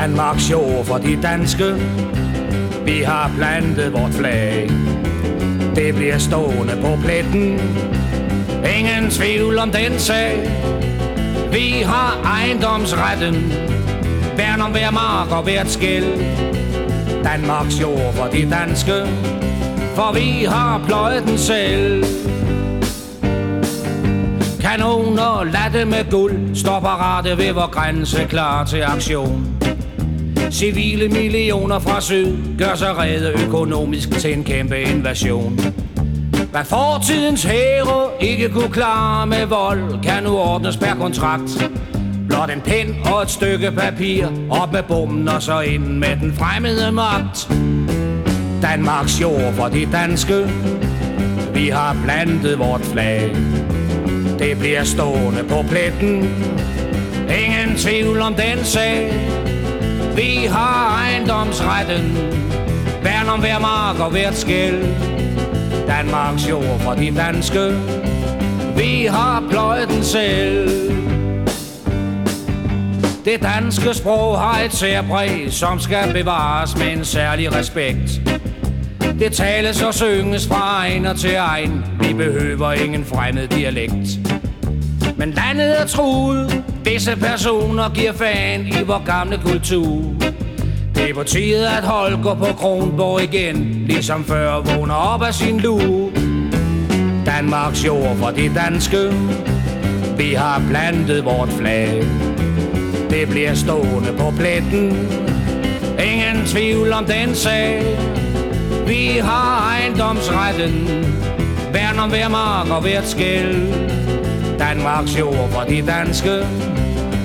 Danmarks jord for de danske. Vi har plantet vort flag. Det bliver stående på pletten. Ingen tvivl om den sag. Vi har ejendomsretten. Værn om hver mark og hvert skæld. Danmarks jord for de danske For vi har pløjet den selv. Kanoner latte med guld Står parate ved vor grænse klar til aktion. Civile millioner fra syd Gør sig redde økonomisk til en kæmpe invasion. Hvad fortidens hære ikke kunne klare med vold Kan nu ordnes per kontrakt. Blot en pind og et stykke papir Op med bomben og så ind med den fremmede magt. Danmarks jord for de danske. Vi har plantet vort flag. Det bliver stående på pletten. Ingen tvivl om den sag. Vi har ejendomsretten Værn om hver mark og hvert skæld Danmarks jord for de danske Vi har pløjet den selv det danske sprog har et særpræg, som skal bevares med en særlig respekt. Det tales og synges fra egner til egen. Vi behøver ingen fremmed dialekt. Men landet er truet. Visse personer giver fan i vores gamle kultur. Det er på tide, at Holger på Kronborg igen, ligesom før, vågner op af sin lue. Danmarks jord for de danske. Vi har plantet vort flag. Det bliver stående på pletten Ingen tvivl om den sag Vi har ejendomsretten Værn om hver mark og hvert skæld Danmarks jord for de danske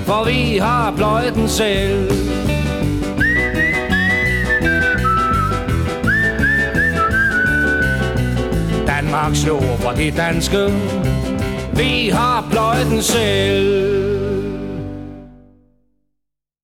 For vi har pløjet den selv. Danmarks jord for de danske Vi har pløjet den selv.